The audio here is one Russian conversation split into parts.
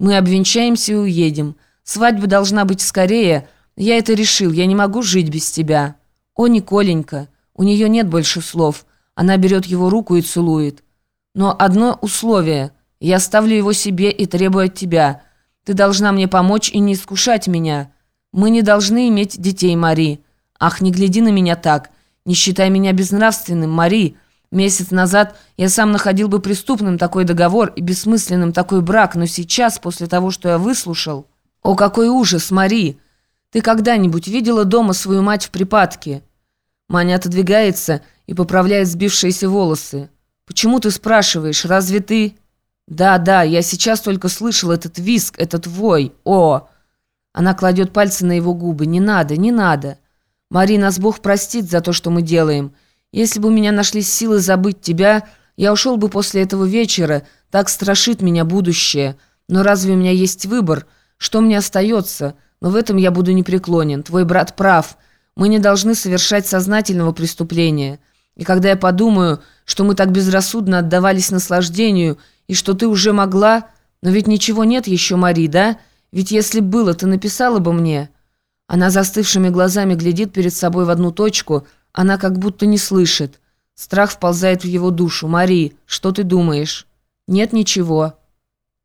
Мы обвенчаемся и уедем. Свадьба должна быть скорее. Я это решил, я не могу жить без тебя. О, Николенька, у нее нет больше слов. Она берет его руку и целует. Но одно условие. Я ставлю его себе и требую от тебя. Ты должна мне помочь и не искушать меня. Мы не должны иметь детей, Мари. Ах, не гляди на меня так. Не считай меня безнравственным, Мари. Месяц назад я сам находил бы преступным такой договор и бессмысленным такой брак, но сейчас, после того, что я выслушал... О, какой ужас, Мари! Ты когда-нибудь видела дома свою мать в припадке?» Маня отодвигается и поправляет сбившиеся волосы. «Почему ты спрашиваешь? Разве ты...» «Да, да, я сейчас только слышал этот виск, этот вой. О!» Она кладет пальцы на его губы. «Не надо, не надо. Мари, нас Бог простит за то, что мы делаем. Если бы у меня нашлись силы забыть тебя, я ушел бы после этого вечера. Так страшит меня будущее. Но разве у меня есть выбор? Что мне остается? Но в этом я буду непреклонен. Твой брат прав. Мы не должны совершать сознательного преступления. И когда я подумаю, что мы так безрассудно отдавались наслаждению, и что ты уже могла... Но ведь ничего нет еще, Мари, да? Ведь если было, ты написала бы мне...» Она застывшими глазами глядит перед собой в одну точку — она как будто не слышит. Страх вползает в его душу. «Мари, что ты думаешь?» «Нет ничего».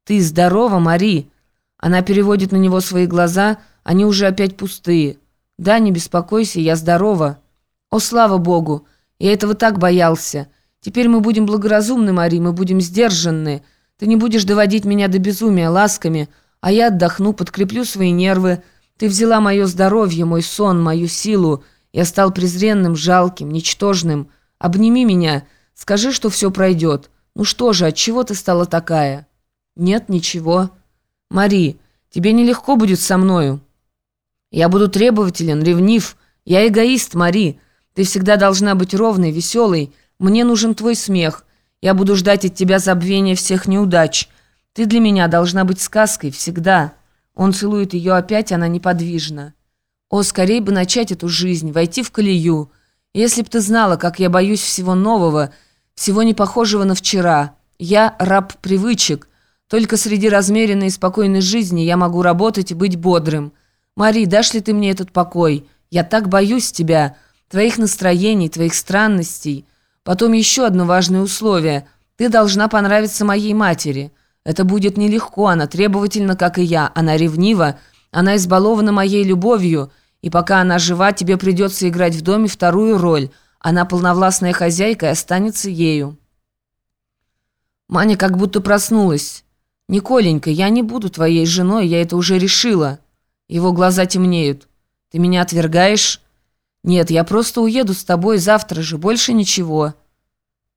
«Ты здорова, Мари?» Она переводит на него свои глаза, они уже опять пустые. «Да, не беспокойся, я здорова». «О, слава Богу! Я этого так боялся. Теперь мы будем благоразумны, Мари, мы будем сдержанны. Ты не будешь доводить меня до безумия ласками, а я отдохну, подкреплю свои нервы. Ты взяла мое здоровье, мой сон, мою силу». Я стал презренным, жалким, ничтожным. Обними меня, скажи, что все пройдет. Ну что же, от чего ты стала такая? Нет, ничего. Мари, тебе нелегко будет со мною. Я буду требователен, ревнив. Я эгоист, Мари. Ты всегда должна быть ровной, веселой. Мне нужен твой смех. Я буду ждать от тебя забвения всех неудач. Ты для меня должна быть сказкой, всегда. Он целует ее опять, она неподвижна. О, скорее бы начать эту жизнь, войти в колею. Если б ты знала, как я боюсь всего нового, всего не похожего на вчера. Я раб привычек. Только среди размеренной и спокойной жизни я могу работать и быть бодрым. Мари, дашь ли ты мне этот покой? Я так боюсь тебя, твоих настроений, твоих странностей. Потом еще одно важное условие. Ты должна понравиться моей матери. Это будет нелегко, она требовательна, как и я, она ревнива, она избалована моей любовью, и пока она жива, тебе придется играть в доме вторую роль. Она полновластная хозяйка и останется ею». Маня как будто проснулась. «Николенька, я не буду твоей женой, я это уже решила». Его глаза темнеют. «Ты меня отвергаешь?» «Нет, я просто уеду с тобой завтра же, больше ничего».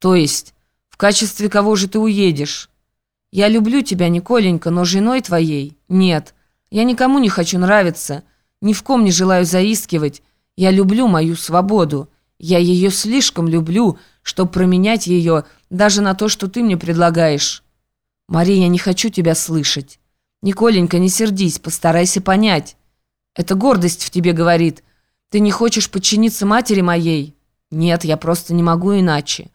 «То есть, в качестве кого же ты уедешь?» «Я люблю тебя, Николенька, но женой твоей?» «Нет». Я никому не хочу нравиться, ни в ком не желаю заискивать. Я люблю мою свободу. Я ее слишком люблю, чтобы променять ее даже на то, что ты мне предлагаешь. Мария, я не хочу тебя слышать. Николенька, не сердись, постарайся понять. Это гордость в тебе говорит. Ты не хочешь подчиниться матери моей? Нет, я просто не могу иначе.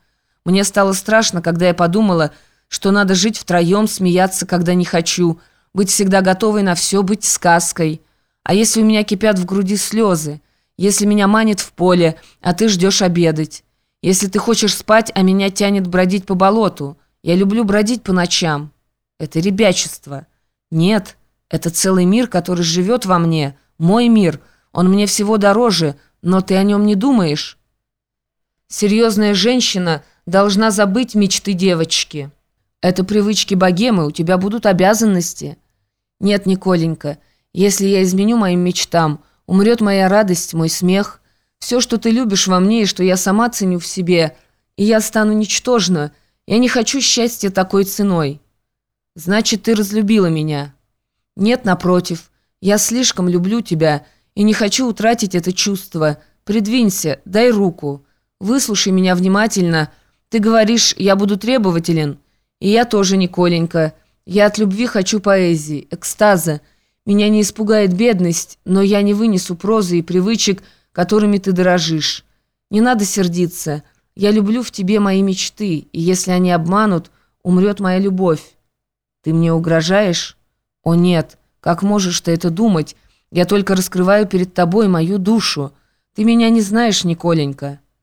Мне стало страшно, когда я подумала, что надо жить втроем, смеяться, когда не хочу, быть всегда готовой на все, быть сказкой. А если у меня кипят в груди слезы? Если меня манит в поле, а ты ждешь обедать? Если ты хочешь спать, а меня тянет бродить по болоту? Я люблю бродить по ночам. Это ребячество. Нет, это целый мир, который живет во мне. Мой мир. Он мне всего дороже, но ты о нем не думаешь. Серьезная женщина должна забыть мечты девочки. Это привычки богемы, у тебя будут обязанности. «Нет, Николенька, если я изменю моим мечтам, умрет моя радость, мой смех, все, что ты любишь во мне и что я сама ценю в себе, и я стану ничтожна. Я не хочу счастья такой ценой». «Значит, ты разлюбила меня?» «Нет, напротив, я слишком люблю тебя и не хочу утратить это чувство. Придвинься, дай руку, выслушай меня внимательно. Ты говоришь, я буду требователен, и я тоже, Николенька». Я от любви хочу поэзии, экстаза. Меня не испугает бедность, но я не вынесу прозы и привычек, которыми ты дорожишь. Не надо сердиться. Я люблю в тебе мои мечты, и если они обманут, умрет моя любовь. Ты мне угрожаешь? О нет, как можешь ты это думать? Я только раскрываю перед тобой мою душу. Ты меня не знаешь, Николенька.